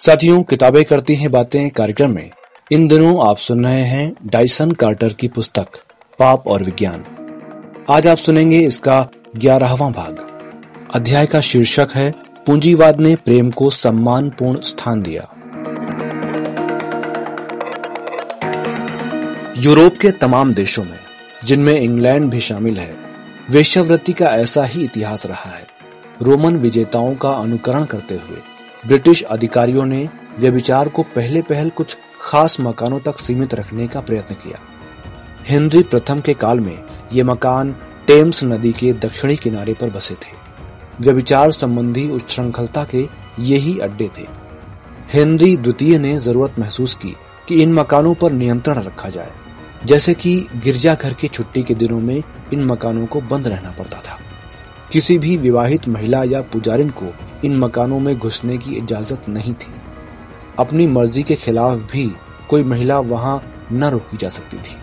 साथियों, किताबें करती हैं बातें कार्यक्रम में। इन दिनों आप सुन रहे हैं डाइसन कार्टर की पुस्तक, पाप और विज्ञान। आज आप सुनेंगे इसका ग्यारहवा भाग। अध्याय का शीर्षक है, पूंजीवाद ने प्रेम को सम्मानपूर्ण स्थान दिया। यूरोप के तमाम देशों में, जिनमें इंग्लैंड भी शामिल है, वेश्यावृत्ति का ऐसा ही इतिहास रहा है। रोमन विजेताओं का अनुकरण करते हुए ब्रिटिश अधिकारियों ने व्यभिचार को पहले पहल कुछ खास मकानों तक सीमित रखने का प्रयत्न किया। हेनरी प्रथम के काल में ये मकान टेम्स नदी के दक्षिणी किनारे पर बसे थे। व्यभिचार संबंधी उच्छृंखलता के यही अड्डे थे। हेनरी द्वितीय ने ज़रूरत महसूस की कि इन मकानों पर नियंत्रण रखा जाए। जैसे कि गिरजाघर की छुट्टी के दिनों में इन मकानों को बंद रहना पड़ता था। किसी भी विवाहित महिला या पुजारिन को इन मकानों में घुसने की इजाज़त नहीं थी। अपनी मर्ज़ी के खिलाफ भी कोई महिला वहाँ न रोकी जा सकती थी।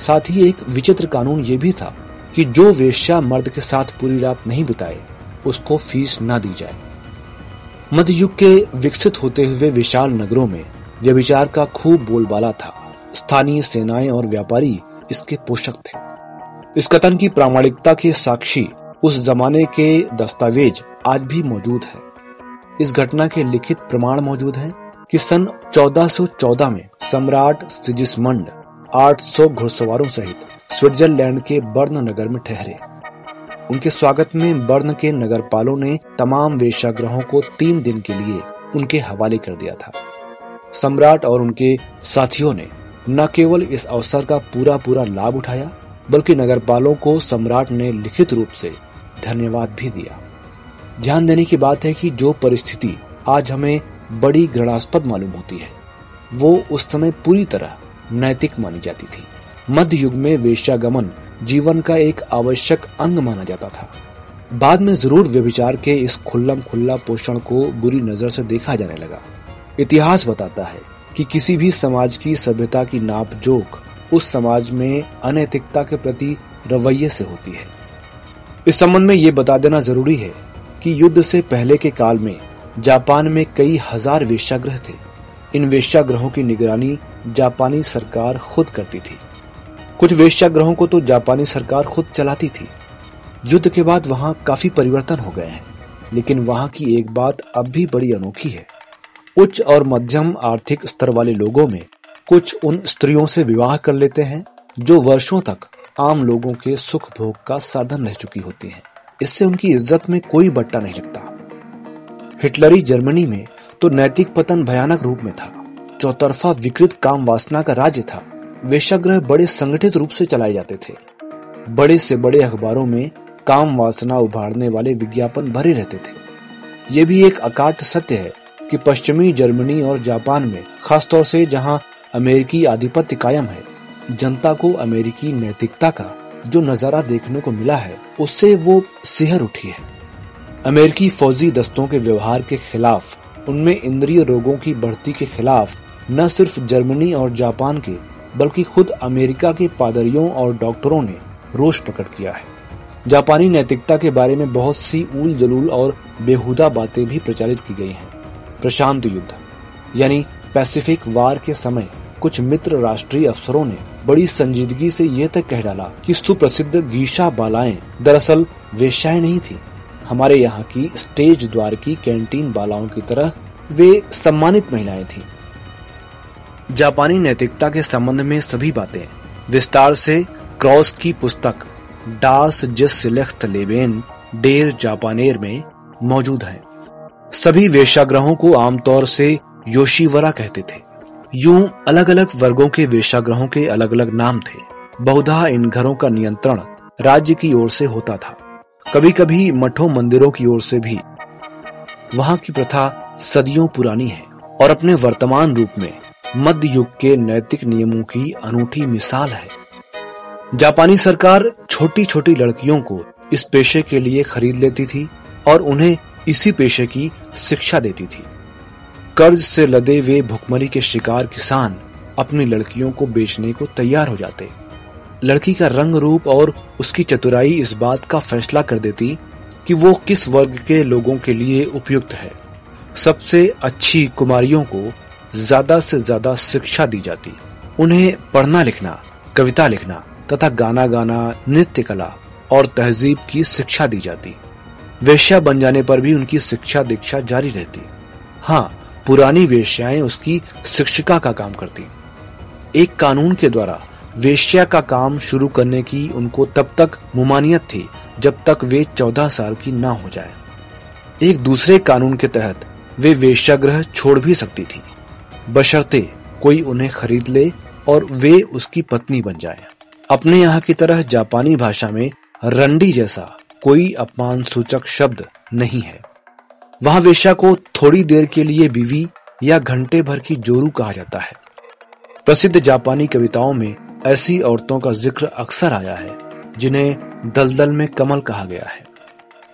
साथ ही एक विचित्र कानून ये भी था कि जो वेश्या मर्द के साथ पूरी रात नहीं बिताए, उसको फ़ीस न दी जाए। मध्य युग के विकसित होते हुए विशाल नगरों में व्यभिचार का खूब बोलबाला था। स्थानीय सेनाएँ और व्यापारी इसके पोषक थे। इस कथन की प्रामाणिकता के साक्षी उस जमाने के दस्तावेज़ आज भी मौजूद है। इस घटना के लिखित प्रमाण मौजूद हैं कि सन 1414 में सम्राट सिजिसमंड 800 घुड़सवारों सहित स्विट्जरलैंड के बर्न नगर में ठहरे। उनके स्वागत में बर्न के नगरपालों ने तमाम वेशाग्रहों को तीन दिन के लिए उनके हवाले कर दिया था। सम्राट और उनके साथियों ने न केवल इस अवसर का पूरा पूरा लाभ उठाया, बल्कि नगरपालों को सम्राट ने लिखित रूप से धन्यवाद भी दिया। ध्यान देने की बात है कि जो परिस्थिति आज हमें बड़ी घृणास्पद मालूम होती है, वो उस समय पूरी तरह नैतिक मानी जाती थी। मध्य युग में वेश्यागमन जीवन का एक आवश्यक अंग माना जाता था। बाद में ज़रूर व्यभिचार के इस खुल्लम खुल्ला पोषण को बुरी नज़र से देखा जाने लगा। इतिहास बताता है कि किसी भी समाज की सभ्यता की नाप जोक उस समाज में अनैतिकता के प्रति रवैये से होती है। इस संबंध में ये बता देना ज़रूरी है कि युद्ध से पहले के काल में जापान में कई हज़ार वेश्याग्रह थे। इन वेश्याग्रहों की निगरानी जापानी सरकार खुद करती थी। कुछ वेश्याग्रहों को तो जापानी सरकार खुद चलाती थी। युद्ध के बाद वहाँ काफ़ी परिवर्तन हो गए हैं, लेकिन वहाँ की एक बात अब भी बड़ी अनोखी है। उच्च और मध्यम आर्थिक स्तर वाले लोगों में कुछ उन स्त्रियों से विवाह कर लेते हैं जो वर्षों तक आम लोगों के सुख भोग का साधन रह चुकी होती हैं। इससे उनकी इज़्ज़त में कोई बट्टा नहीं लगता हिटलरी जर्मनी में तो नैतिक पतन भयानक रूप में था। चौतरफा विकृत काम वासना का राज्य था। वेशाग्रह बड़े संगठित रूप से चलाए जाते थे। बड़े से बड़े अखबारों में काम वासना उभारने वाले विज्ञापन भरे रहते थे। ये भी एक अकाट सत्य है कि पश्चिमी जर्मनी और जापान में, खासतौर से जहाँ अमेरिकी आधिपत्य कायम है जनता को अमेरिकी नैतिकता का जो नज़ारा देखने को मिला है, उससे वो सिहर उठी है। अमेरिकी फौजी दस्तों के व्यवहार के खिलाफ, उनमें इंद्रिय रोगों की बढ़ती के खिलाफ, न सिर्फ़ जर्मनी और जापान के, बल्कि खुद अमेरिका के पादरियों और डॉक्टरों ने रोष प्रकट किया है। जापानी नैतिकता के बारे में बहुत सी उल जलूल और बेहुदा बातें भी प्रचारित की गई हैं। प्रशांत युद्ध, यानी पैसिफिक वार के समय कुछ मित्र राष्ट्रीय अफसरों ने बड़ी संजीदगी से यह तक कह डाला कि सुप्रसिद्ध गीशा बालाएँ दरअसल वेश्याएँ नहीं थी। हमारे यहाँ की स्टेज द्वार की कैंटीन बालाओं की तरह वे सम्मानित महिलाएँ थीं। जापानी नैतिकता के संबंध में सभी बातें। विस्तार से क्रॉस की पुस्तक डास जिस लेबेन, डेर जापानेर में मौजूद है। सभी वेशाग्रहों को आमतौर से योशीवरा कहते थे। यूँ अलग अलग वर्गों के वेशाग्रहों के अलग अलग नाम थे। बहुधा इन घरों का नियंत्रण राज्य की ओर से होता था। कभी कभी मठों मंदिरों की ओर से भी। वहाँ की प्रथा सदियों पुरानी है और अपने वर्तमान रूप में मध्य युग के नैतिक नियमों की अनूठी मिसाल है। जापानी सरकार छोटी छोटी लड़कियों को इस पेशे के लिए खरीद लेती थी और उन्हें इसी पेशे की शिक्षा देती थी। कर्ज से लदे वे भुखमरी के शिकार किसान अपनी लड़कियों को बेचने को तैयार हो जाते। लड़की का रंग रूप और उसकी चतुराई इस बात का फैसला कर देती कि वो किस वर्ग के लोगों के लिए उपयुक्त है। सबसे अच्छी कुमारियों को ज़्यादा से ज़्यादा शिक्षा दी जाती। उन्हें पढ़ना लिखना, कविता लिखना तथा गाना गाना, नृत्य कला और तहजीब की शिक्षा दी जाती। वेश्या बन जाने पर भी उनकी शिक्षा दीक्षा जारी रहती। हाँ पुरानी वेश्याएँ उसकी शिक्षिका का काम करती एक कानून के द्वारा वेश्या का काम शुरू करने की उनको तब तक मुमानियत थी, जब तक वे चौदह साल की ना हो जाए। एक दूसरे कानून के तहत वे वेश्याग्रह छोड़ भी सकती थी। बशर्ते कोई उन्हें खरीद ले और वे उसकी पत्नी बन जाए। अपने यहाँ की तरह जापानी भाषा में रंडी जैसा कोई अपमान सूचक शब्द नहीं है। वहाँ वेश्या को थोड़ी देर के लिए बीवी या घंटे भर की जोरू कहा जाता है। प्रसिद्ध जापानी कविताओं में ऐसी औरतों का ज़िक्र अक्सर आया है, जिन्हें दलदल में कमल कहा गया है।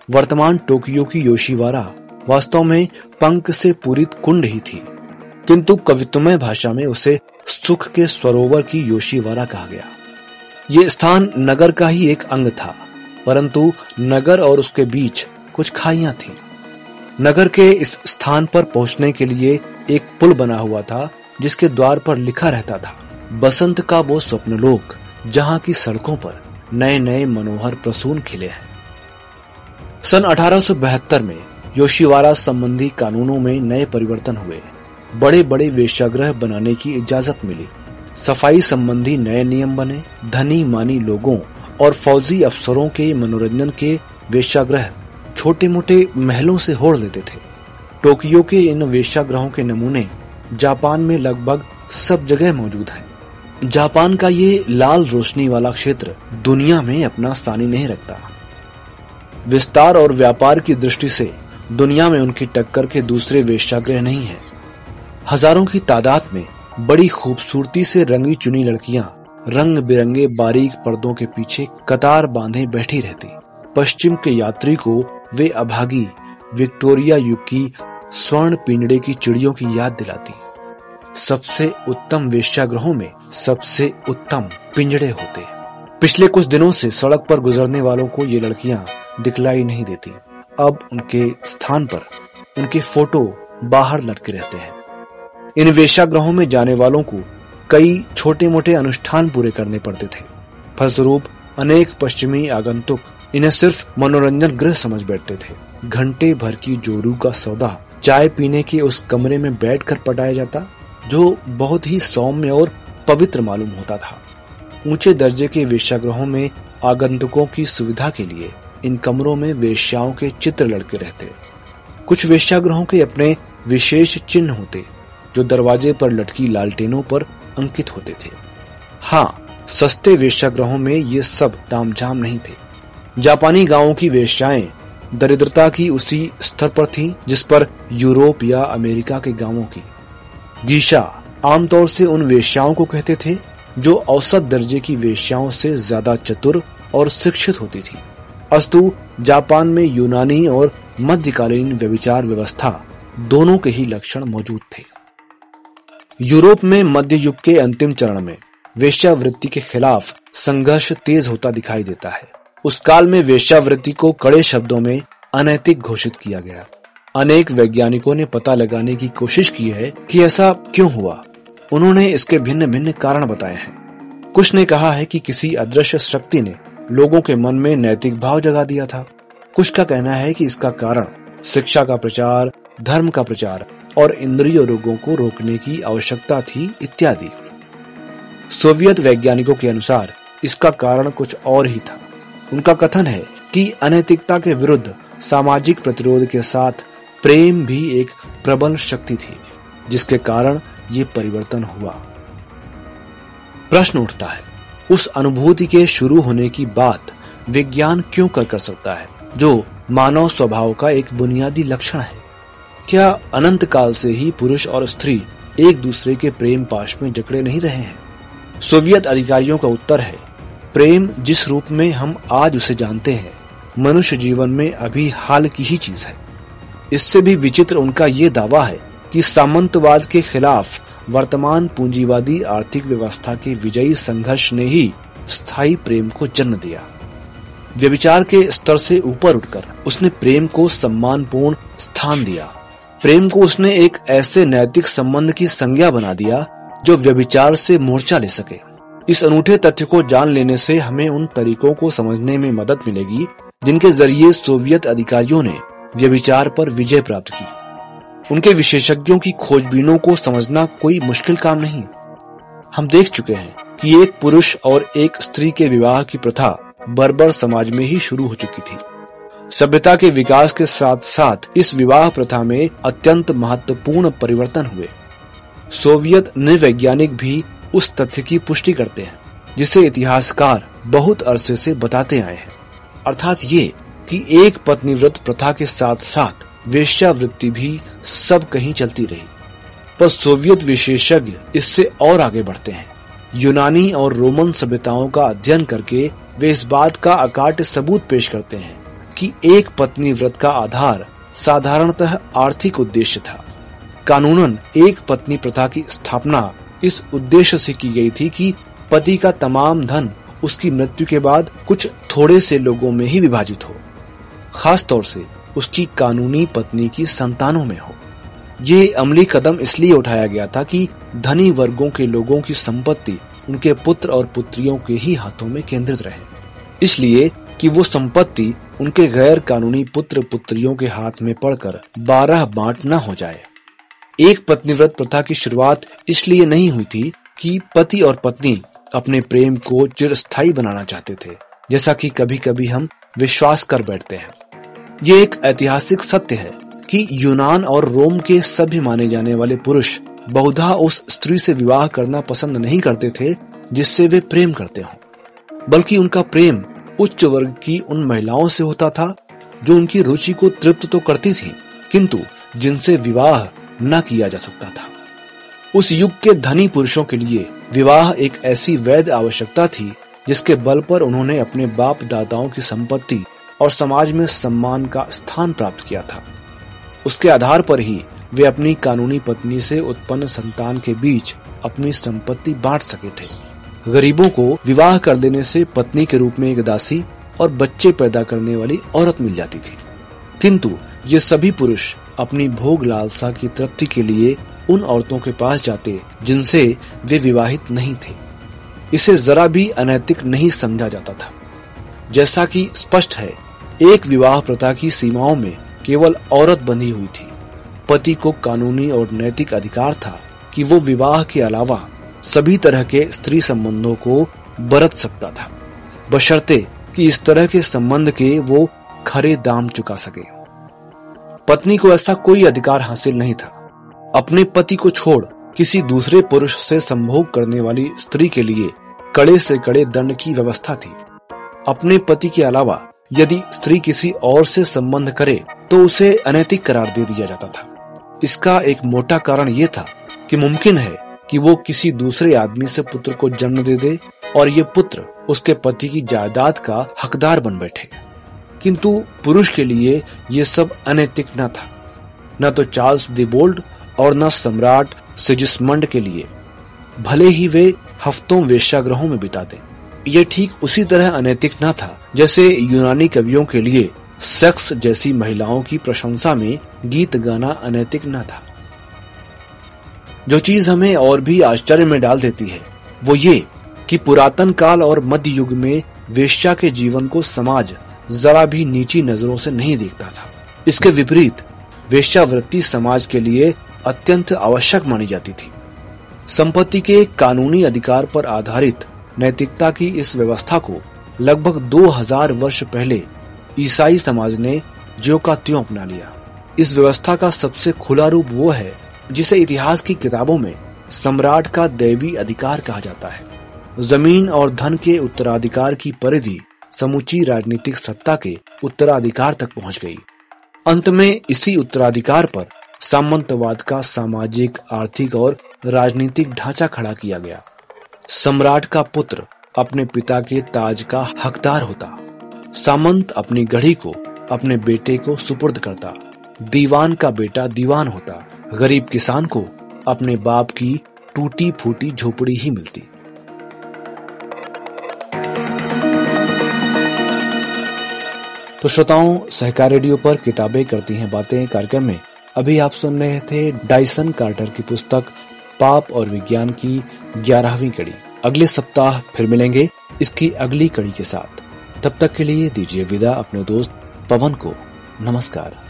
वर्तमान टोकियो की योशीवारा वास्तव में पंख से पूरित कुंड ही थी, किंतु कवित्वमय भाषा में उसे सुख के सरोवर की योशीवारा कहा गया। ये स्थान नगर का ही एक अंग था, परंतु नगर और उसके बीच कुछ खाइयाँ थीं। नगर के इस स्थान पर पहुँचने के लिए एक पुल बना हुआ था, जिसके द्वार पर लिखा रहता था, बसंत का वो स्वप्नलोक जहाँ की सड़कों पर नए नए मनोहर प्रसून खिले हैं। सन 1872 में योशीवारा संबंधी कानूनों में नए परिवर्तन हुए। बड़े बड़े वेशाग्रह बनाने की इजाज़त मिली। सफ़ाई संबंधी नए नियम बने। धनी मानी लोगों और फौजी अफसरों के मनोरंजन के वेश्याग्रह छोटे मोटे महलों से होड़ लेते थे। टोक्यो के इन वेश्याग्रहों के नमूने जापान में लगभग सब जगह मौजूद हैं। जापान का ये लाल रोशनी वाला क्षेत्र दुनिया में अपना स्थानी नहीं रखता। विस्तार और व्यापार की दृष्टि से दुनिया में उनकी टक्कर के दूसरे वेश्याग्रह नहीं है। हज़ारों की तादाद में बड़ी खूबसूरती से रंगी चुनी लड़कियाँ रंग बिरंगे बारीक पर्दों के पीछे कतार बांधे बैठी रहती। पश्चिम के यात्री को वे अभागी विक्टोरिया युग की स्वर्ण पिंजड़े की चिड़ियों की याद दिलाती सबसे उत्तम वेश्याग्रहों में सबसे उत्तम पिंजड़े होते पिछले कुछ दिनों से सड़क पर गुजरने वालों को ये लड़कियाँ दिखलाई नहीं देती। अब उनके स्थान पर उनके फ़ोटो बाहर लटके रहते हैं। इन वेश्याग्रहों में जाने वालों को कई छोटे मोटे अनुष्ठान पूरे करने पड़ते थे। फलस्वरूप अनेक पश्चिमी आगंतुक इन्हें सिर्फ़ मनोरंजन गृह समझ बैठते थे। घंटे भर की जोरू का सौदा, चाय पीने के उस कमरे में बैठकर पटाया जाता, जो बहुत ही सौम्य और पवित्र मालूम होता था। ऊँचे दर्जे के वेश्याग्रहों में आगंतुकों की सुविधा के लिए इन कमरों में वेश्याओं के चित्र लड़के रहते। कुछ वेश्याग्रहों के अपने विशेष चिन्ह होते, जो दरवाजे पर लटकी लालटेनों पर अंकित होते थे। हाँ सस्ते वेश्याग्रहों में ये सब तामझाम नहीं थे। जापानी गाँवों की वेश्याएँ दरिद्रता की उसी स्तर पर थीं, जिस पर यूरोप या अमेरिका के गाँवों की। गीशा आमतौर से उन वेश्याओं को कहते थे, जो औसत दर्जे की वेश्याओं से ज़्यादा चतुर और शिक्षित होती थी। अस्तु, जापान में यूनानी और मध्यकालीन व्यविचार व्यवस्था दोनों के ही लक्षण मौजूद थे। यूरोप में मध्य युग के अंतिम चरण में वेश्यावृत्ति के खिलाफ संघर्ष तेज होता दिखाई देता है। उस काल में वेश्यावृत्ति को कड़े शब्दों में अनैतिक घोषित किया गया। अनेक वैज्ञानिकों ने पता लगाने की कोशिश की है कि ऐसा क्यों हुआ। उन्होंने इसके भिन्न भिन्न कारण बताए हैं। कुछ ने कहा है कि किसी अदृश्य शक्ति ने लोगों के मन में नैतिक भाव जगा दिया था। कुछ का कहना है कि इसका कारण शिक्षा का प्रचार, धर्म का प्रचार और इंद्रिय रोगों को रोकने की आवश्यकता थी इत्यादि। सोवियत वैज्ञानिकों के अनुसार इसका कारण कुछ और ही था। उनका कथन है कि अनैतिकता के विरुद्ध सामाजिक प्रतिरोध के साथ प्रेम भी एक प्रबल शक्ति थी, जिसके कारण ये परिवर्तन हुआ। प्रश्न उठता है, उस अनुभूति के शुरू होने की बात विज्ञान क्यों कर कर सकता है, जो मानव स्वभाव का एक बुनियादी लक्षण है? क्या अनंत काल से ही पुरुष और स्त्री एक दूसरे के प्रेम पाश में जकड़े नहीं रहे हैं? सोवियत अधिकारियों का उत्तर है प्रेम जिस रूप में हम आज उसे जानते हैं, मनुष्य जीवन में अभी हाल की ही चीज़ है। इससे भी विचित्र उनका ये दावा है कि सामंतवाद के खिलाफ वर्तमान पूंजीवादी आर्थिक व्यवस्था के विजयी संघर्ष ने ही स्थायी प्रेम को जन्म दिया। व्यविचार के स्तर से ऊपर उठकर उसने प्रेम को सम्मानपूर्ण स्थान दिया। प्रेम को उसने एक ऐसे नैतिक संबंध की संज्ञा बना दिया जो व्यविचार से मोर्चा ले सके। इस अनूठे तथ्य को जान लेने से हमें उन तरीकों को समझने में मदद मिलेगी, जिनके ज़रिए सोवियत अधिकारियों ने व्यविचार पर विजय प्राप्त की। उनके विशेषज्ञों की खोजबीनों को समझना कोई मुश्किल काम नहीं। हम देख चुके हैं कि एक पुरुष और एक स्त्री के विवाह की प्रथा बर्बर समाज में ही शुरू हो चुकी थी। सभ्यता के विकास के साथ साथ इस विवाह प्रथा में अत्यंत महत्वपूर्ण परिवर्तन हुए। सोवियत नृवैज्ञानिक भी उस तथ्य की पुष्टि करते हैं, जिसे इतिहासकार बहुत अरसे से बताते आए हैं। अर्थात ये कि एक पत्नी व्रत प्रथा के साथ साथ वेश्यावृत्ति भी सब कहीं चलती रही। पर सोवियत विशेषज्ञ इससे और आगे बढ़ते हैं। यूनानी और रोमन सभ्यताओं का अध्ययन करके वे इस बात का अकाट सबूत पेश करते हैं कि एक पत्नी व्रत का आधार साधारणतः आर्थिक उद्देश्य था। कानूनन एक पत्नी प्रथा की स्थापना इस उद्देश्य से की गई थी कि पति का तमाम धन उसकी मृत्यु के बाद कुछ थोड़े से लोगों में ही विभाजित हो खास तौर से उसकी कानूनी पत्नी की संतानों में हो। ये अमली कदम इसलिए उठाया गया था कि धनी वर्गों के लोगों की संपत्ति उनके पुत्र और पुत्रियों के ही हाथों में केंद्रित रहे। इसलिए कि वो संपत्ति उनके गैर कानूनी पुत्र पुत्रियों के हाथ में पड़कर बारह बांट न हो जाए। एक पत्नीव्रत प्रथा की शुरुआत इसलिए नहीं हुई थी कि पति और पत्नी अपने प्रेम को चिरस्थायी बनाना चाहते थे, जैसा कि कभी कभी हम विश्वास कर बैठते हैं। ये एक ऐतिहासिक सत्य है कि यूनान और रोम के सभ्य माने जाने वाले पुरुष बहुधा उस स्त्री से विवाह करना पसंद नहीं करते थे, जिससे वे प्रेम करते हों। बल्कि उनका प्रेम उच्च वर्ग की उन महिलाओं से होता था, जो उनकी रुचि को तृप्त तो करती थी, किंतु जिनसे विवाह न किया जा सकता था। उस युग के धनी पुरुषों के लिए विवाह एक ऐसी वैध आवश्यकता थी, जिसके बल पर उन्होंने अपने बाप दादाओं की संपत्ति और समाज में सम्मान का स्थान प्राप्त किया था। उसके आधार पर ही वे अपनी कानूनी पत्नी से उत्पन्न संतान के बीच अपनी संपत्ति बांट सके थे। गरीबों को विवाह कर देने से पत्नी के रूप में एक दासी और बच्चे पैदा करने वाली औरत मिल जाती थी। किंतु ये सभी पुरुष अपनी भोग लालसा की तृप्ति के लिए उन औरतों के पास जाते, जिनसे वे विवाहित नहीं थे। इसे जरा भी अनैतिक नहीं समझा जाता था। जैसा कि स्पष्ट है, एक विवाह प्रथा की सीमाओं में केवल औरत बंधी हुई थी। पति को कानूनी और नैतिक अधिकार था कि वो विवाह के अलावा सभी तरह के स्त्री संबंधों को बरत सकता था। बशर्ते कि इस तरह के संबंध के वो खरे दाम चुका सके। पत्नी को ऐसा कोई अधिकार हासिल नहीं था। अपने पति को छोड़ किसी दूसरे पुरुष से संभोग करने वाली स्त्री के लिए कड़े से कड़े दंड की व्यवस्था थी। अपने पति के अलावा यदि स्त्री किसी और से संबंध करे तो उसे अनैतिक करार दे दिया जाता था। इसका एक मोटा कारण ये था कि मुमकिन है कि वो किसी दूसरे आदमी से पुत्र को जन्म दे दे और ये पुत्र उसके पति की जायदाद का हकदार बन बैठे। किंतु पुरुष के लिए ये सब अनैतिक न था। न तो चार्ल्स बोल्ड और न सम्राट सिजिस्मंड के लिए। भले ही वे हफ्तों वेश्याग्रहों में बिताते। ये ठीक उसी तरह अनैतिक न था, जैसे यूनानी कवियों के लिए सेक्स जैसी महिलाओं की प्रशंसा में गीत गाना अनैतिक न था। जो चीज़ हमें और भी आश्चर्य में डाल देती है, वो ये कि पुरातन काल और मध्य युग में वेश्या के जीवन को समाज जरा भी नीची नज़रों से नहीं देखता था। इसके विपरीत, वेश्यावृत्ति समाज के लिए अत्यंत आवश्यक मानी जाती थी। संपत्ति के कानूनी अधिकार पर आधारित नैतिकता की इस व्यवस्था को लगभग 2000 वर्ष पहले ईसाई समाज ने ज्यो का त्यों अपना लिया। इस व्यवस्था का सबसे खुला रूप वो है, जिसे इतिहास की किताबों में सम्राट का दैवी अधिकार कहा जाता है। ज़मीन और धन के उत्तराधिकार की परिधि समुची राजनीतिक सत्ता के उत्तराधिकार तक पहुँच गई। अंत में इसी उत्तराधिकार पर सामंतवाद का सामाजिक, आर्थिक और राजनीतिक ढांचा खड़ा किया गया। सम्राट का पुत्र अपने पिता के ताज का हकदार होता। सामंत अपनी गढ़ी को, अपने बेटे को सुपुर्द करता। दीवान का बेटा दीवान होता। गरीब किसान को अपने बाप की टूटी फूटी झोपड़ी ही मिलती। तो श्रोताओं, सहकार रेडियो पर किताबें करती हैं बातें कार्यक्रम में। अभी आप सुन रहे थे डाइसन कार्टर की पुस्तक पाप और विज्ञान की ग्यारहवीं कड़ी। अगले सप्ताह फिर मिलेंगे इसकी अगली कड़ी के साथ। तब तक के लिए दीजिए विदा अपने दोस्त पवन को। नमस्कार।